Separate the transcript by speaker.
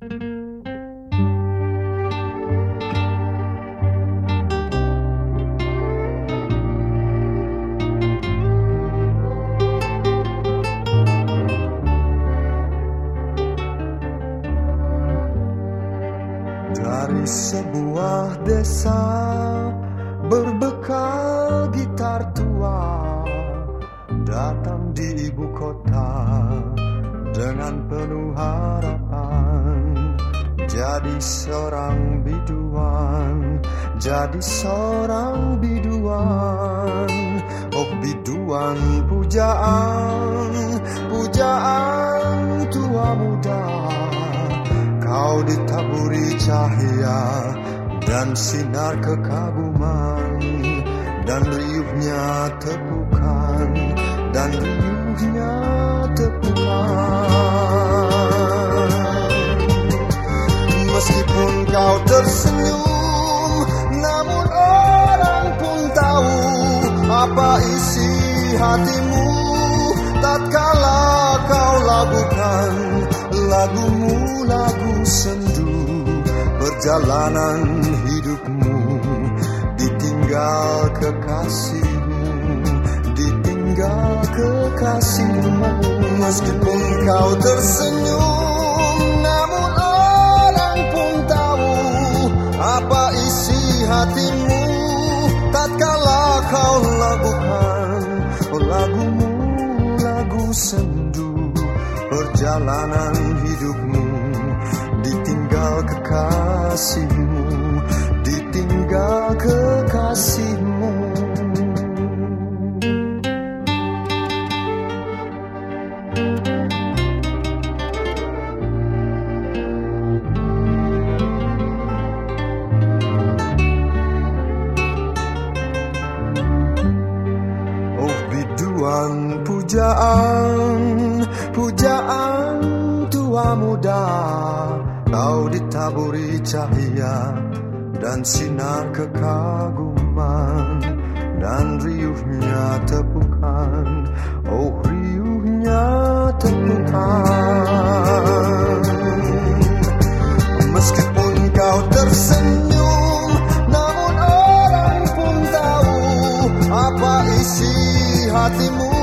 Speaker 1: Dari sebuah desa berbekal gitar tua datang di ibu kota dengan penuh harapan jadi seorang biduan jadi seorang biduan. Oh biduan pujaan pujaan tua muda. Kau ditaburi cahaya dan sinar kekaguman dan riuhnya tepukan dan riuhnya lakukan. Lagumu lagu sendu perjalanan hidupmu ditinggal kekasihmu ditinggal kekasihmu. Meskipun kau tersenyum perjalanan hidupmu ditinggal kekasihmu ditinggal kekasihmu. Oh biduan pujaan muda Kau ditaburi cahaya Dan sinar kekaguman Dan riuhnya tepukan Oh riuhnya tepukan. Meskipun kau tersenyum Namun orang pun tahu Apa isi hatimu.